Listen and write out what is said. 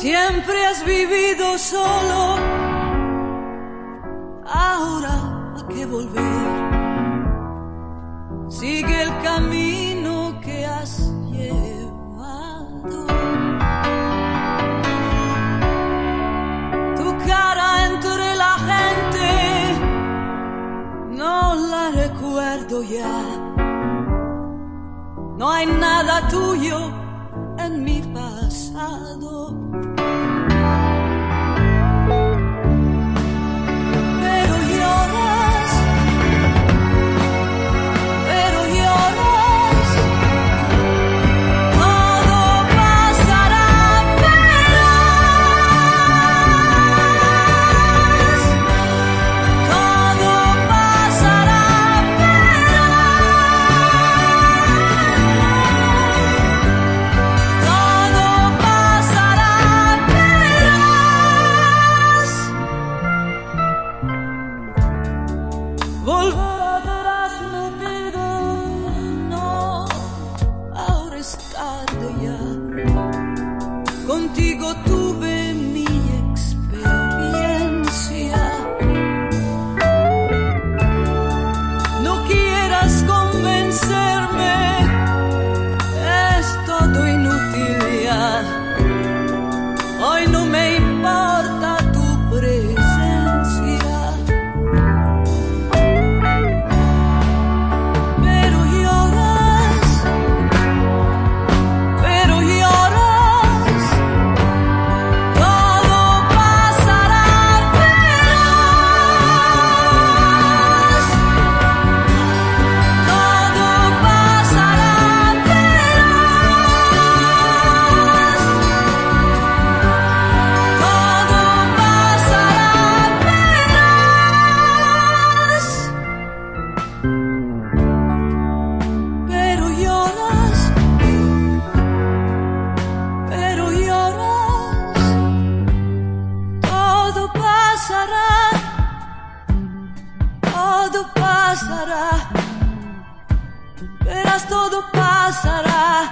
Siempre has vivido solo, ahora hay que volver. Sigue el camino que has llevado. Tu cara entre la gente, no la recuerdo ya. No hay nada tuyo en mi pasado. contigo tu mas tudo passará.